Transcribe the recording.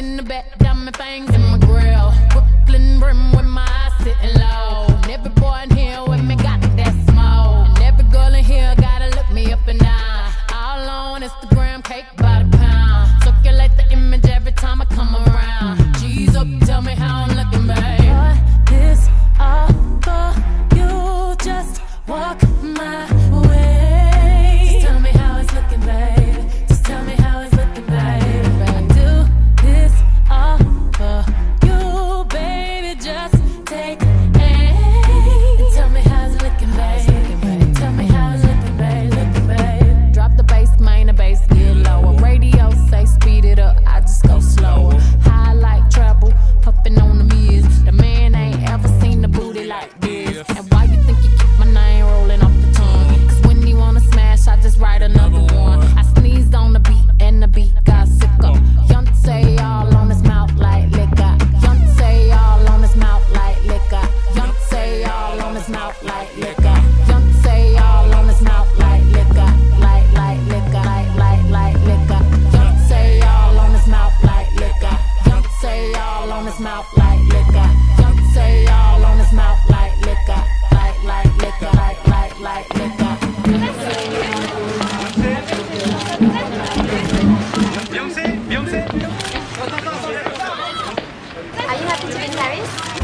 back, diamond fangs in my grill. Brooklyn brim with my eyes sitting low. And every boy in here with me got that smoke. And every girl in here gotta look me up and down. All on Instagram, cake by the pound. Circulate the image every time I come around. G's up, tell me how I'm looking, babe. Mouth like liquor. All on his mouth like liquor. Like, like liquor. Like, like, like liquor. Yoncé all on his mouth like liquor. Yoncé all on his mouth like liquor. Yoncé all on his mouth like liquor. Like, like liquor. Like, like, like liquor. Are you happy to be in Paris?